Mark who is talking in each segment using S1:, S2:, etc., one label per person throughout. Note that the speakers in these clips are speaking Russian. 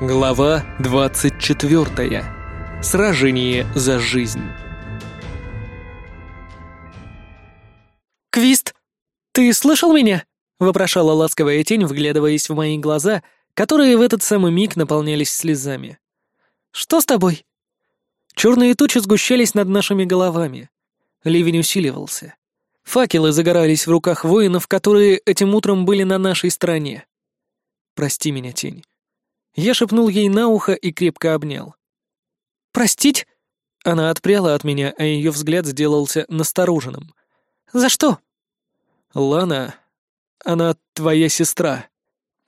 S1: Глава 24. Сражение за жизнь.
S2: «Квист, ты слышал меня?» — вопрошала ласковая тень, вглядываясь в мои глаза, которые в этот самый миг наполнялись слезами. «Что с тобой?» Черные тучи сгущались над нашими головами. Ливень усиливался. Факелы загорались в руках воинов, которые этим утром были на нашей стороне. «Прости меня, тень. Я шепнул ей на ухо и крепко обнял. «Простить?» Она отпряла от меня, а ее взгляд сделался настороженным. «За что?» «Лана, она твоя сестра».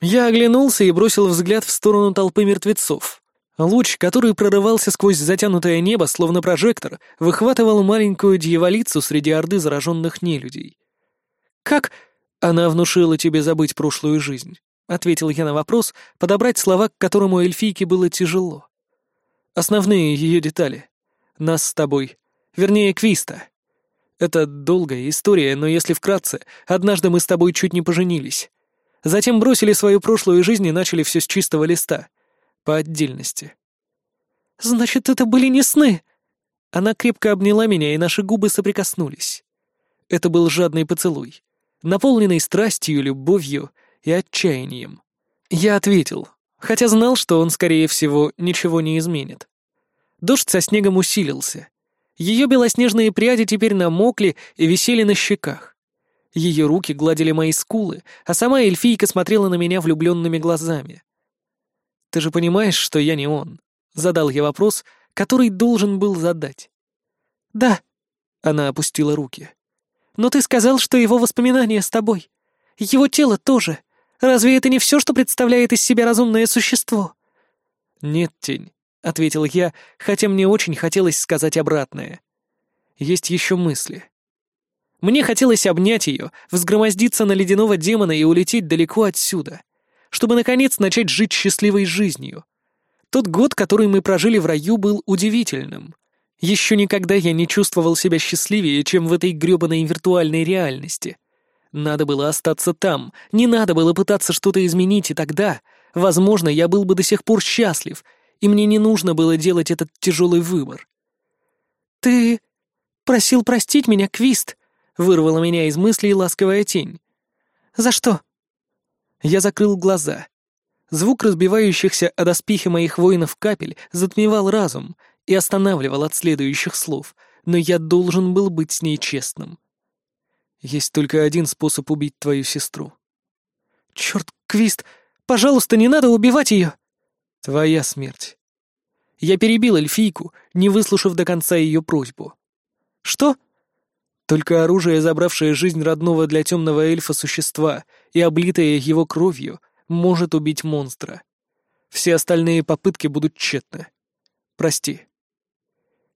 S2: Я оглянулся и бросил взгляд в сторону толпы мертвецов. Луч, который прорывался сквозь затянутое небо, словно прожектор, выхватывал маленькую дьяволицу среди орды зараженных нелюдей. «Как?» — она внушила тебе забыть прошлую жизнь ответил я на вопрос, подобрать слова, к которому эльфийке было тяжело. Основные ее детали. Нас с тобой. Вернее, Квиста. Это долгая история, но если вкратце, однажды мы с тобой чуть не поженились. Затем бросили свою прошлую жизнь и начали все с чистого листа. По отдельности. «Значит, это были не сны!» Она крепко обняла меня, и наши губы соприкоснулись. Это был жадный поцелуй, наполненный страстью, любовью — и отчаянием. Я ответил, хотя знал, что он, скорее всего, ничего не изменит. Дождь со снегом усилился. Ее белоснежные пряди теперь намокли и висели на щеках. Ее руки гладили мои скулы, а сама эльфийка смотрела на меня влюбленными глазами. «Ты же понимаешь, что я не он?» — задал я вопрос, который должен был задать. «Да», — она опустила руки. «Но ты сказал, что его воспоминания с тобой. Его тело тоже. Разве это не все, что представляет из себя разумное существо?» «Нет, тень», — ответил я, хотя мне очень хотелось сказать обратное. «Есть еще мысли». Мне хотелось обнять ее, взгромоздиться на ледяного демона и улететь далеко отсюда, чтобы, наконец, начать жить счастливой жизнью. Тот год, который мы прожили в раю, был удивительным. Еще никогда я не чувствовал себя счастливее, чем в этой грёбаной виртуальной реальности — надо было остаться там. Не надо было пытаться что-то изменить, и тогда, возможно, я был бы до сих пор счастлив, и мне не нужно было делать этот тяжелый выбор. «Ты просил простить меня, Квист!» — вырвала меня из мыслей ласковая тень. «За что?» Я закрыл глаза. Звук разбивающихся о доспехи моих воинов капель затмевал разум и останавливал от следующих слов, но я должен был быть с ней честным. Есть только один способ убить твою сестру. Черт, Квист, пожалуйста, не надо убивать ее! Твоя смерть. Я перебил эльфийку, не выслушав до конца ее просьбу. Что? Только оружие, забравшее жизнь родного для темного эльфа существа и облитое его кровью, может убить монстра. Все остальные попытки будут тщетны. Прости.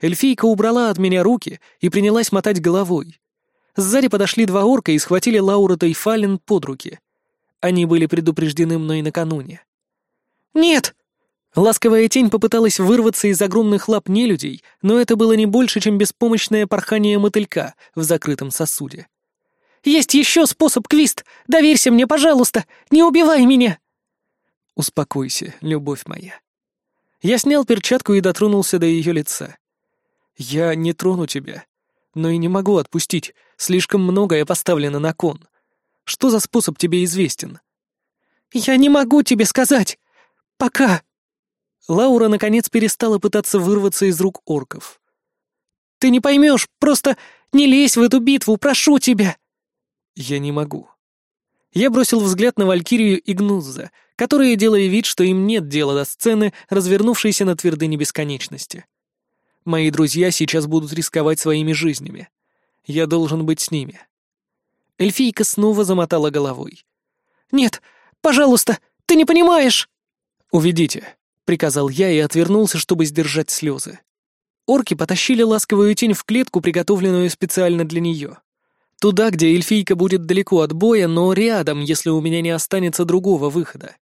S2: Эльфийка убрала от меня руки и принялась мотать головой. Сзади подошли два орка и схватили Лауру и Фален под руки. Они были предупреждены мной накануне. «Нет!» Ласковая тень попыталась вырваться из огромных лап нелюдей, но это было не больше, чем беспомощное порхание мотылька в закрытом сосуде. «Есть еще способ, Квист! Доверься мне, пожалуйста! Не убивай меня!» «Успокойся, любовь моя». Я снял перчатку и дотронулся до ее лица. «Я не трону тебя, но и не могу отпустить, Слишком многое поставлено на кон. Что за способ тебе известен?» «Я не могу тебе сказать! Пока!» Лаура, наконец, перестала пытаться вырваться из рук орков. «Ты не поймешь, просто не лезь в эту битву, прошу тебя!» «Я не могу». Я бросил взгляд на Валькирию и Гнузза, которые, делали вид, что им нет дела до сцены, развернувшейся на твердыне бесконечности. Мои друзья сейчас будут рисковать своими жизнями. Я должен быть с ними». Эльфийка снова замотала головой. «Нет, пожалуйста, ты не понимаешь!» «Уведите», — приказал я и отвернулся, чтобы сдержать слезы. Орки потащили ласковую тень в клетку, приготовленную специально для нее. Туда, где эльфийка будет далеко от боя, но рядом, если у меня не останется другого выхода.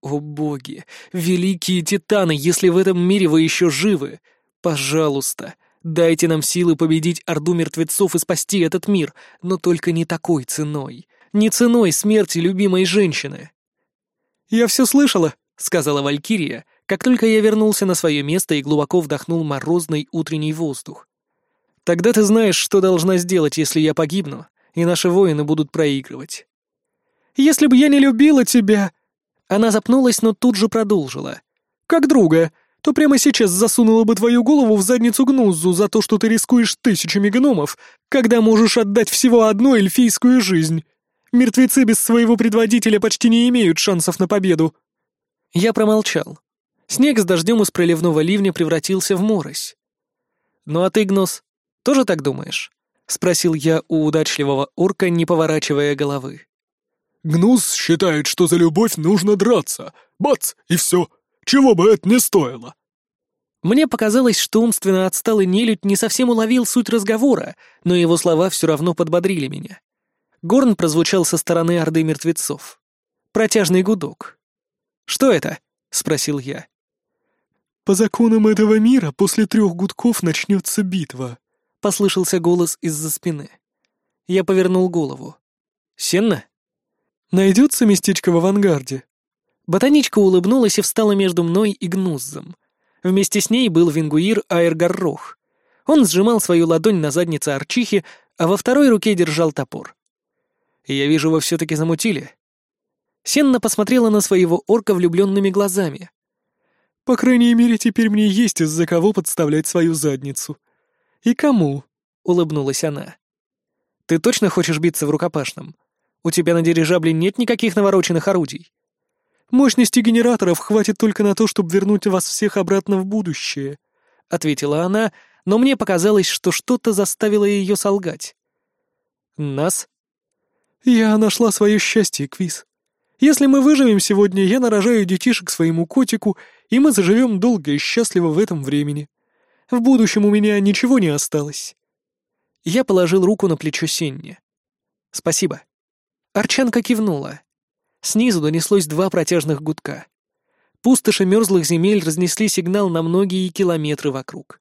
S2: О боги, великие титаны, если в этом мире вы еще живы, пожалуйста, Дайте нам силы победить орду мертвецов и спасти этот мир, но только не такой ценой. Не ценой смерти любимой женщины. «Я все слышала», — сказала Валькирия, как только я вернулся на свое место и глубоко вдохнул морозный утренний воздух. «Тогда ты знаешь, что должна сделать, если я погибну, и наши воины будут проигрывать». «Если бы я не любила тебя...» Она запнулась, но тут же продолжила. «Как друга, то прямо сейчас засунула бы твою голову в задницу Гнузу за то, что ты рискуешь тысячами гномов, когда можешь отдать всего одну эльфийскую жизнь. Мертвецы без своего предводителя почти не имеют шансов на победу». Я промолчал. Снег с дождем из проливного ливня превратился в морось. «Ну а ты, Гнос, тоже так думаешь?» — спросил я у удачливого орка, не поворачивая головы.
S3: «Гнус считает, что за любовь нужно драться. Бац, и все!» Чего бы это не стоило!»
S2: Мне показалось, что умственно отсталый нелюдь не совсем уловил суть разговора, но его слова все равно подбодрили меня. Горн прозвучал со стороны Орды Мертвецов. Протяжный гудок. «Что это?» — спросил я.
S3: «По законам этого мира после трех гудков начнется битва», — послышался голос из-за спины.
S2: Я повернул голову. «Сенна?»
S3: «Найдется местечко в авангарде?»
S2: Ботаничка улыбнулась и встала между мной и Гнуззом. Вместе с ней был вингуир Аэргаррох. Он сжимал свою ладонь на заднице Арчихи, а во второй руке держал топор. «Я вижу, вы все-таки замутили». Сенна посмотрела на своего орка влюбленными глазами.
S3: «По крайней мере, теперь мне есть из-за кого подставлять свою задницу. И кому?» — улыбнулась она.
S2: «Ты точно хочешь биться в рукопашном? У тебя на дирижабле нет никаких навороченных орудий?»
S3: «Мощности генераторов хватит только на то, чтобы вернуть вас всех обратно в будущее», —
S2: ответила она, но мне показалось, что что-то заставило ее солгать. «Нас?»
S3: «Я нашла свое счастье, Квиз. Если мы выживем сегодня, я нарожаю детишек своему котику, и мы заживем долго и счастливо в этом времени. В будущем у меня ничего не осталось».
S2: Я положил руку на плечо Сенни. «Спасибо». Арчанка кивнула. Снизу донеслось два протяжных гудка. Пустоши мерзлых земель разнесли сигнал на многие километры вокруг.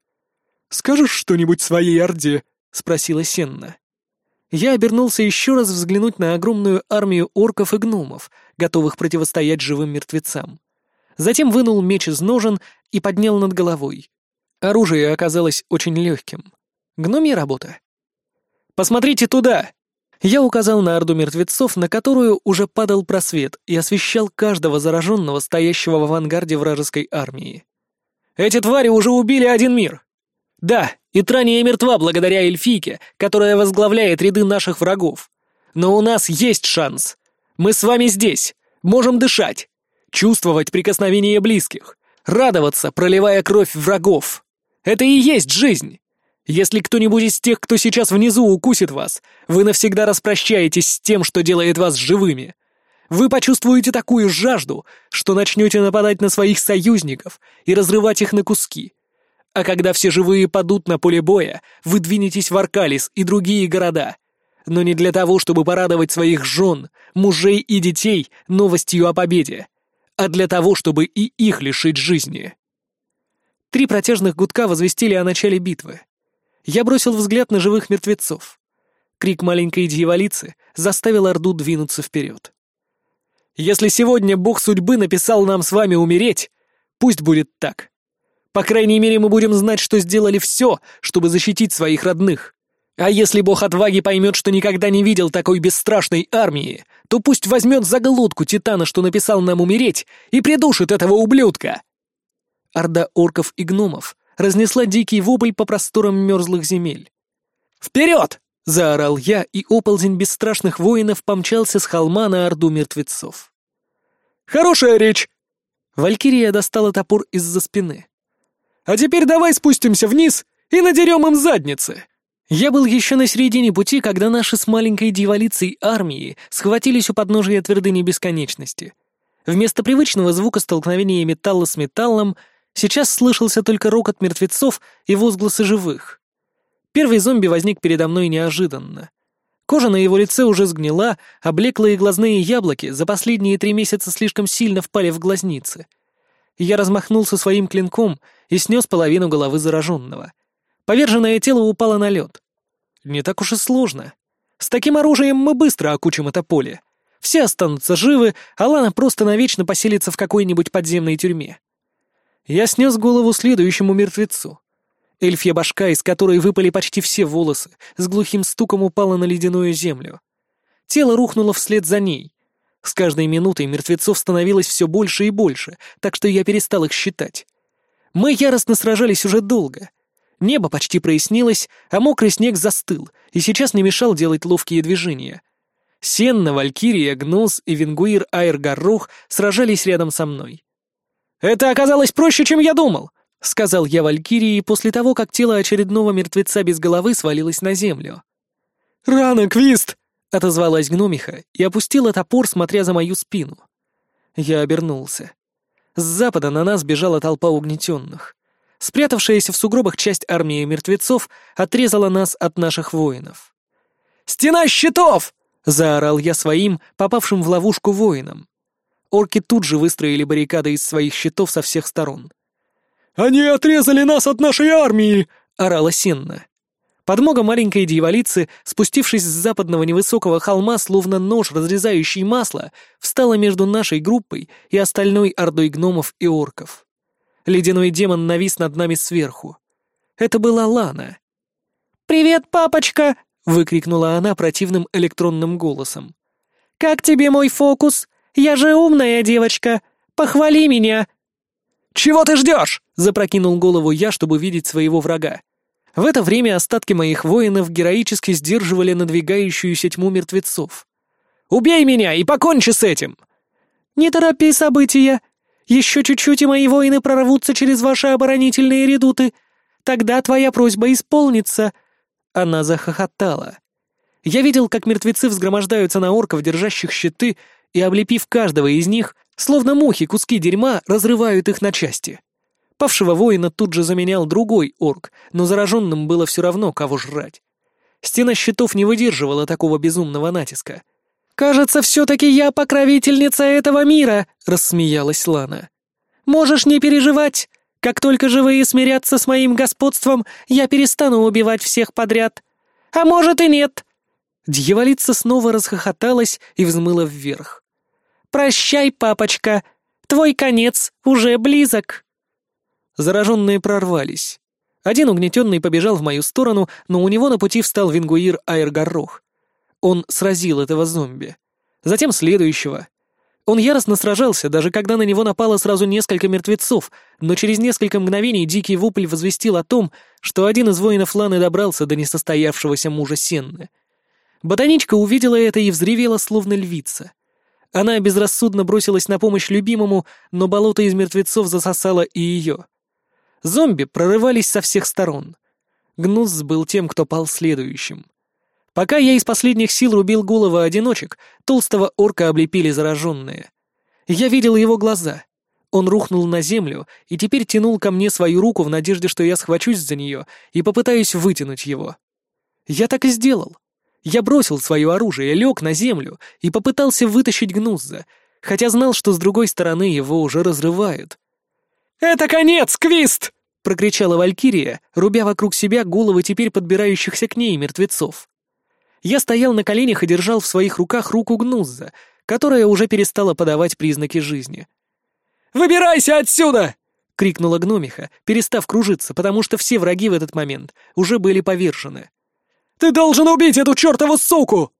S3: «Скажешь что-нибудь своей Орде?» — спросила Сенна.
S2: Я обернулся еще раз взглянуть на огромную армию орков и гномов, готовых противостоять живым мертвецам. Затем вынул меч из ножен и поднял над головой. Оружие оказалось очень легким. Гномья работа. «Посмотрите туда!» Я указал на орду мертвецов, на которую уже падал просвет, и освещал каждого зараженного, стоящего в авангарде вражеской армии. «Эти твари уже убили один мир!» «Да, Итрания мертва благодаря эльфийке, которая возглавляет ряды наших врагов. Но у нас есть шанс. Мы с вами здесь, можем дышать, чувствовать прикосновение близких, радоваться, проливая кровь врагов. Это и есть жизнь!» Если кто-нибудь из тех, кто сейчас внизу, укусит вас, вы навсегда распрощаетесь с тем, что делает вас живыми. Вы почувствуете такую жажду, что начнете нападать на своих союзников и разрывать их на куски. А когда все живые падут на поле боя, вы двинетесь в Аркалис и другие города. Но не для того, чтобы порадовать своих жен, мужей и детей новостью о победе, а для того, чтобы и их лишить жизни. Три протяжных гудка возвестили о начале битвы. Я бросил взгляд на живых мертвецов. Крик маленькой дьяволицы заставил Орду двинуться вперед. «Если сегодня бог судьбы написал нам с вами умереть, пусть будет так. По крайней мере, мы будем знать, что сделали все, чтобы защитить своих родных. А если бог отваги поймет, что никогда не видел такой бесстрашной армии, то пусть возьмет за глотку титана, что написал нам умереть, и придушит этого ублюдка!» Орда орков и гномов разнесла дикий вопль по просторам мерзлых земель. «Вперед!» — заорал я, и оползень бесстрашных воинов помчался с холма на орду мертвецов. «Хорошая речь!» Валькирия достала топор из-за спины. «А теперь давай спустимся вниз и надерем им задницы!» Я был еще на середине пути, когда наши с маленькой дьяволицей армии схватились у подножия твердыни бесконечности. Вместо привычного звука столкновения металла с металлом — Сейчас слышался только рокот мертвецов и возгласы живых. Первый зомби возник передо мной неожиданно. Кожа на его лице уже сгнила, облеклые глазные яблоки за последние три месяца слишком сильно впали в глазницы. Я размахнулся своим клинком и снес половину головы зараженного. Поверженное тело упало на лед. Не так уж и сложно. С таким оружием мы быстро окучим это поле. Все останутся живы, а Лана просто навечно поселится в какой-нибудь подземной тюрьме. Я снес голову следующему мертвецу. Эльфья башка, из которой выпали почти все волосы, с глухим стуком упала на ледяную землю. Тело рухнуло вслед за ней. С каждой минутой мертвецов становилось все больше и больше, так что я перестал их считать. Мы яростно сражались уже долго. Небо почти прояснилось, а мокрый снег застыл, и сейчас не мешал делать ловкие движения. Сенна, Валькирия, Гнус и Венгуир Айр Гаррух сражались рядом со мной. «Это оказалось проще, чем я думал», — сказал я Валькирии после того, как тело очередного мертвеца без головы свалилось на землю.
S3: «Рано, Квист!»
S2: — отозвалась гномиха и опустила топор, смотря за мою спину. Я обернулся. С запада на нас бежала толпа угнетенных. Спрятавшаяся в сугробах часть армии мертвецов отрезала нас от наших воинов.
S1: «Стена щитов!»
S2: — заорал я своим, попавшим в ловушку воинам орки тут же выстроили баррикады из своих щитов со всех сторон.
S3: «Они отрезали нас от нашей армии!»
S2: — орала Сенна. Подмога маленькой дьяволицы, спустившись с западного невысокого холма, словно нож, разрезающий масло, встала между нашей группой и остальной ордой гномов и орков. Ледяной демон навис над нами сверху. Это была Лана.
S4: «Привет, папочка!»
S2: — выкрикнула она противным электронным голосом.
S4: «Как тебе мой фокус? Я же умная девочка! Похвали меня!»
S1: «Чего ты ждешь?»
S2: — запрокинул голову я, чтобы видеть своего врага. В это время остатки моих воинов героически сдерживали надвигающуюся тьму мертвецов.
S1: «Убей меня и покончи с этим!»
S4: «Не торопи события! Еще чуть-чуть, и мои воины прорвутся через ваши оборонительные редуты. Тогда твоя просьба исполнится!»
S2: Она захохотала. Я видел, как мертвецы взгромождаются на орков, держащих щиты, и, облепив каждого из них, словно мухи куски дерьма, разрывают их на части. Павшего воина тут же заменял другой орк, но зараженным было все равно, кого жрать. Стена щитов не выдерживала такого безумного натиска.
S4: «Кажется, все-таки я покровительница этого мира!» — рассмеялась Лана. «Можешь не переживать! Как только живые смирятся с моим господством, я перестану убивать всех подряд. А может и нет!»
S2: Дьяволица снова расхохоталась и взмыла вверх.
S4: Прощай, папочка! Твой конец уже близок!»
S2: Зараженные прорвались. Один угнетенный побежал в мою сторону, но у него на пути встал вингуир Айргарох. Он сразил этого зомби. Затем следующего. Он яростно сражался, даже когда на него напало сразу несколько мертвецов, но через несколько мгновений дикий вопль возвестил о том, что один из воинов Ланы добрался до несостоявшегося мужа Сенны. Ботаничка увидела это и взревела, словно львица — она безрассудно бросилась на помощь любимому, но болото из мертвецов засосало и ее. Зомби прорывались со всех сторон. Гнус был тем, кто пал следующим. Пока я из последних сил рубил головы одиночек, толстого орка облепили зараженные. Я видел его глаза. Он рухнул на землю и теперь тянул ко мне свою руку в надежде, что я схвачусь за нее и попытаюсь вытянуть его. Я так и сделал. Я бросил свое оружие, лег на землю и попытался вытащить гнузда, хотя знал, что с другой стороны его уже разрывают.
S1: «Это конец, Квист!»
S2: — прокричала Валькирия, рубя вокруг себя головы теперь подбирающихся к ней мертвецов. Я стоял на коленях и держал в своих руках руку Гнузза, которая уже перестала подавать признаки жизни.
S1: «Выбирайся отсюда!»
S2: — крикнула гномиха, перестав кружиться, потому что все враги в этот момент уже были повержены.
S1: Ты должен убить эту чертову суку!»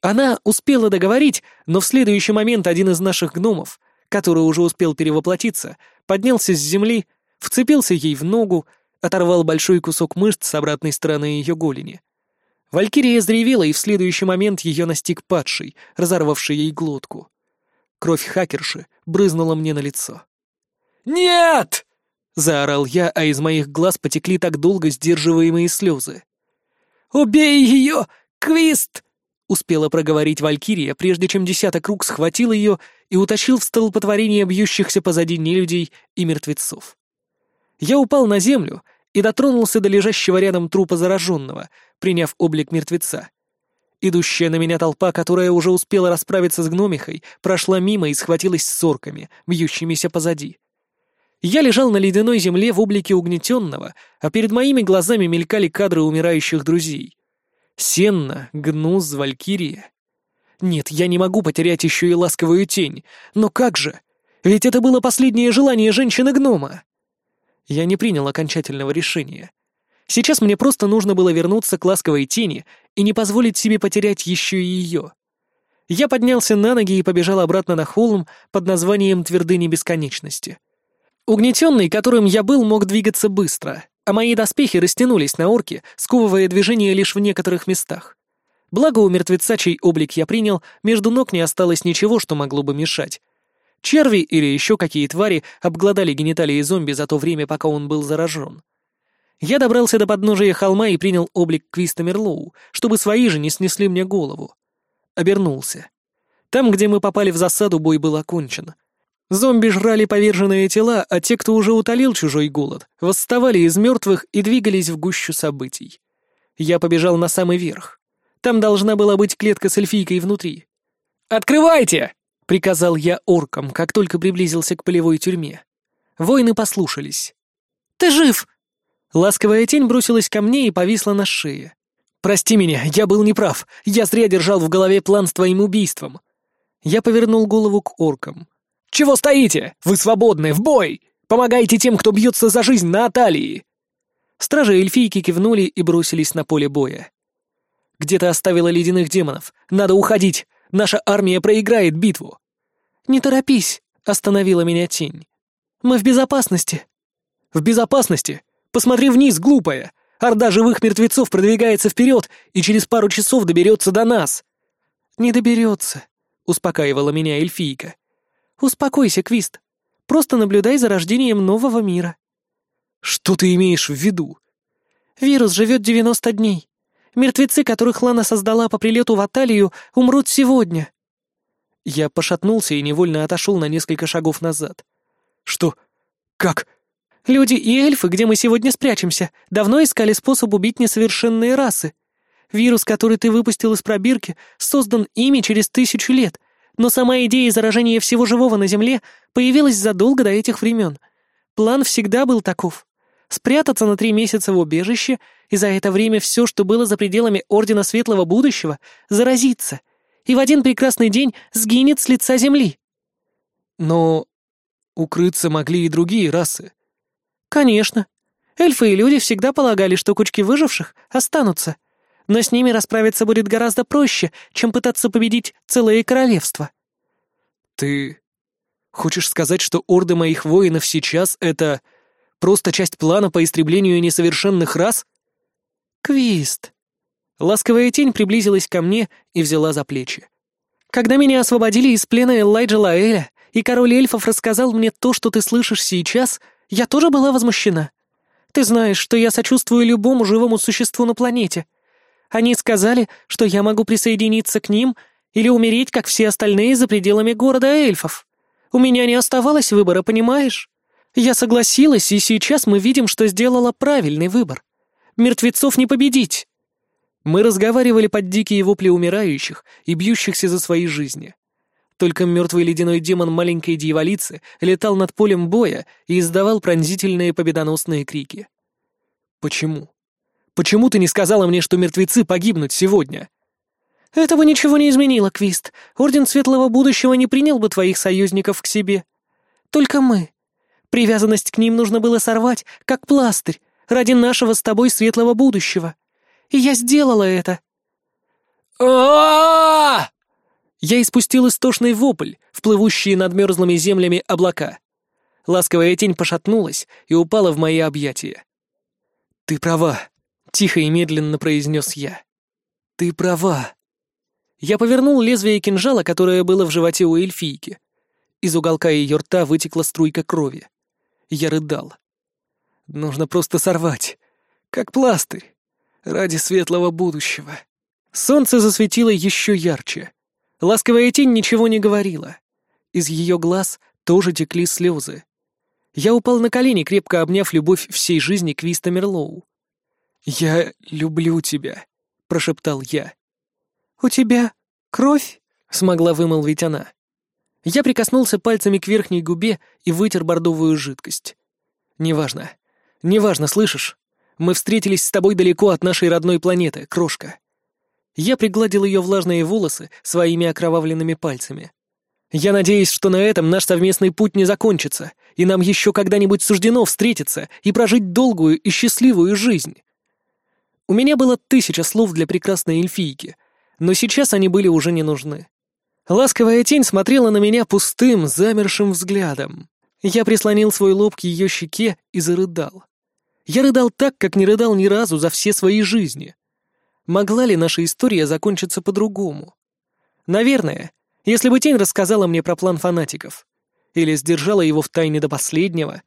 S2: Она успела договорить, но в следующий момент один из наших гномов, который уже успел перевоплотиться, поднялся с земли, вцепился ей в ногу, оторвал большой кусок мышц с обратной стороны ее голени. Валькирия заревела, и в следующий момент ее настиг падший, разорвавший ей глотку. Кровь хакерши брызнула мне на лицо.
S1: «Нет!»
S2: — заорал я, а из моих глаз потекли так долго сдерживаемые слезы.
S1: «Убей ее, Квист!»
S2: — успела проговорить Валькирия, прежде чем десяток рук схватил ее и утащил в столпотворение бьющихся позади нелюдей и мертвецов. Я упал на землю и дотронулся до лежащего рядом трупа зараженного, приняв облик мертвеца. Идущая на меня толпа, которая уже успела расправиться с гномихой, прошла мимо и схватилась с сорками, бьющимися позади. Я лежал на ледяной земле в облике угнетенного, а перед моими глазами мелькали кадры умирающих друзей. Сенна, Гнус, Валькирия. Нет, я не могу потерять еще и ласковую тень. Но как же? Ведь это было последнее желание женщины-гнома. Я не принял окончательного решения. Сейчас мне просто нужно было вернуться к ласковой тени и не позволить себе потерять еще и ее. Я поднялся на ноги и побежал обратно на холм под названием «Твердыни бесконечности». Угнетенный, которым я был, мог двигаться быстро, а мои доспехи растянулись на орке, сковывая движение лишь в некоторых местах. Благо у мертвеца, чей облик я принял, между ног не осталось ничего, что могло бы мешать. Черви или еще какие твари обглодали гениталии зомби за то время, пока он был заражен. Я добрался до подножия холма и принял облик Квиста Мерлоу, чтобы свои же не снесли мне голову. Обернулся. Там, где мы попали в засаду, бой был окончен — Зомби жрали поверженные тела, а те, кто уже утолил чужой голод, восставали из мертвых и двигались в гущу событий. Я побежал на самый верх. Там должна была быть клетка с эльфийкой внутри. «Открывайте!» — приказал я оркам, как только приблизился к полевой тюрьме. Воины послушались. «Ты жив!» Ласковая тень бросилась ко мне и повисла на шее. «Прости меня, я был неправ. Я зря держал в голове план с твоим убийством». Я повернул голову к оркам — чего стоите? Вы свободны, в бой! Помогайте тем, кто бьется за жизнь на Аталии!» Стражи эльфийки кивнули и бросились на поле боя. «Где-то оставила ледяных демонов. Надо уходить! Наша армия проиграет битву!»
S4: «Не торопись!» — остановила меня тень. «Мы в безопасности!»
S2: «В безопасности? Посмотри вниз, глупая! Орда живых мертвецов продвигается вперед и через пару часов доберется до нас!»
S4: «Не доберется!» — успокаивала меня эльфийка. Успокойся, Квист. Просто наблюдай за рождением нового мира.
S2: Что ты имеешь в виду?
S4: Вирус живет 90 дней. Мертвецы, которых Лана создала по прилету в Аталию, умрут сегодня.
S2: Я пошатнулся и невольно отошел на несколько шагов назад. Что? Как?
S4: Люди и эльфы, где мы сегодня спрячемся, давно искали способ убить несовершенные расы. Вирус, который ты выпустил из пробирки, создан ими через тысячу лет — но сама идея заражения всего живого на Земле появилась задолго до этих времен. План всегда был таков. Спрятаться на три месяца в убежище, и за это время все, что было за пределами Ордена Светлого Будущего, заразиться И в один прекрасный день сгинет с лица Земли.
S2: Но укрыться могли и другие расы.
S4: Конечно. Эльфы и люди всегда полагали, что кучки выживших останутся — но с ними расправиться будет гораздо проще, чем пытаться победить целое королевство».
S2: «Ты хочешь сказать, что орды моих воинов сейчас — это просто часть плана по истреблению несовершенных рас?»
S4: «Квист».
S2: Ласковая тень приблизилась ко мне и взяла за плечи.
S4: «Когда меня освободили из плена Элайджа Лаэля, и король эльфов рассказал мне то, что ты слышишь сейчас, я тоже была возмущена. Ты знаешь, что я сочувствую любому живому существу на планете — они сказали, что я могу присоединиться к ним или умереть, как все остальные, за пределами города эльфов. У меня не оставалось выбора, понимаешь? Я согласилась, и сейчас мы видим, что сделала правильный выбор. Мертвецов не победить.
S2: Мы разговаривали под дикие вопли умирающих и бьющихся за свои жизни. Только мертвый ледяной демон маленькой дьяволицы летал над полем боя и издавал пронзительные победоносные крики. Почему? Почему ты не сказала мне, что мертвецы погибнут сегодня?»
S4: «Этого ничего не изменило, Квист. Орден Светлого Будущего не принял бы твоих союзников к себе. Только мы. Привязанность к ним нужно было сорвать, как пластырь, ради нашего с тобой светлого будущего. И я сделала это».
S2: Ааа! Я испустил истошный вопль в плывущие над мерзлыми землями облака. Ласковая тень пошатнулась и упала в мои объятия. «Ты права», Тихо и медленно произнес я. «Ты права». Я повернул лезвие кинжала, которое было в животе у эльфийки. Из уголка ее рта вытекла струйка крови. Я рыдал. «Нужно просто сорвать. Как пластырь. Ради светлого будущего». Солнце засветило еще ярче. Ласковая тень ничего не говорила. Из ее глаз тоже текли слезы. Я упал на колени, крепко обняв любовь всей жизни Квиста Мерлоу. «Я люблю тебя», — прошептал я.
S4: «У тебя кровь?»
S2: — смогла вымолвить она. Я прикоснулся пальцами к верхней губе и вытер бордовую жидкость. «Неважно. Неважно, слышишь? Мы встретились с тобой далеко от нашей родной планеты, крошка». Я пригладил ее влажные волосы своими окровавленными пальцами. «Я надеюсь, что на этом наш совместный путь не закончится, и нам еще когда-нибудь суждено встретиться и прожить долгую и счастливую жизнь. У меня было тысяча слов для прекрасной эльфийки, но сейчас они были уже не нужны. Ласковая тень смотрела на меня пустым, замершим взглядом. Я прислонил свой лоб к ее щеке и зарыдал. Я рыдал так, как не рыдал ни разу за все свои жизни. Могла ли наша история закончиться по-другому? Наверное, если бы тень рассказала мне про план фанатиков. Или сдержала его в тайне до последнего.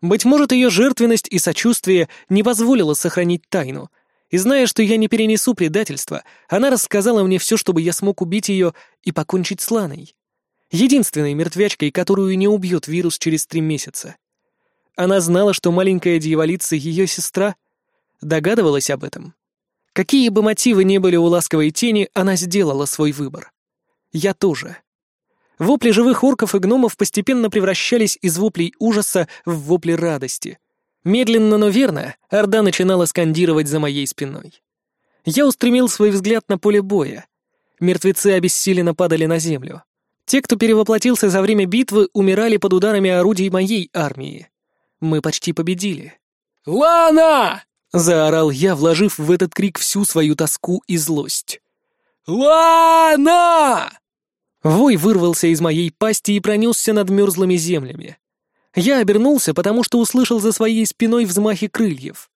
S2: Быть может, ее жертвенность и сочувствие не позволило сохранить тайну — и зная, что я не перенесу предательства, а она рассказала мне все, чтобы я смог убить ее и покончить с Ланой. Единственной мертвячкой, которую не убьет вирус через три месяца. Она знала, что маленькая дьяволица — ее сестра. Догадывалась об этом. Какие бы мотивы ни были у ласковой тени, она сделала свой выбор. Я тоже. Вопли живых орков и гномов постепенно превращались из воплей ужаса в вопли радости — Медленно, но верно, Орда начинала скандировать за моей спиной. Я устремил свой взгляд на поле боя. Мертвецы обессиленно падали на землю. Те, кто перевоплотился за время битвы, умирали под ударами орудий моей армии. Мы почти победили.
S1: «Лана!»
S2: — заорал я, вложив в этот крик всю свою тоску и злость.
S1: «Лана!»
S2: Вой вырвался из моей пасти и пронесся над мерзлыми землями. Я обернулся, потому что услышал за своей спиной взмахи крыльев.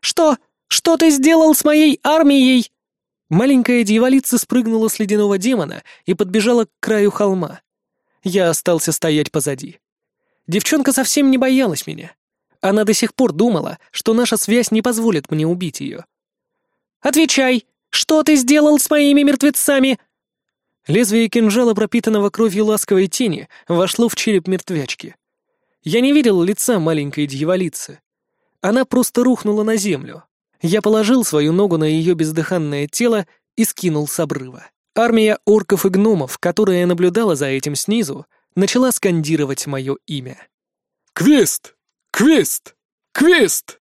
S2: «Что? Что ты сделал с моей армией?» Маленькая дьяволица спрыгнула с ледяного демона и подбежала к краю холма. Я остался стоять позади. Девчонка совсем не боялась меня. Она до сих пор думала, что наша связь не позволит мне убить ее. «Отвечай! Что ты сделал с моими мертвецами?» Лезвие кинжала, пропитанного кровью ласковой тени, вошло в череп мертвячки. Я не видел лица маленькой дьяволицы. Она просто рухнула на землю. Я положил свою ногу на ее бездыханное тело и скинул с обрыва. Армия орков и гномов, которая наблюдала за этим снизу, начала скандировать мое имя.
S1: «Квест! Квест! Квест!»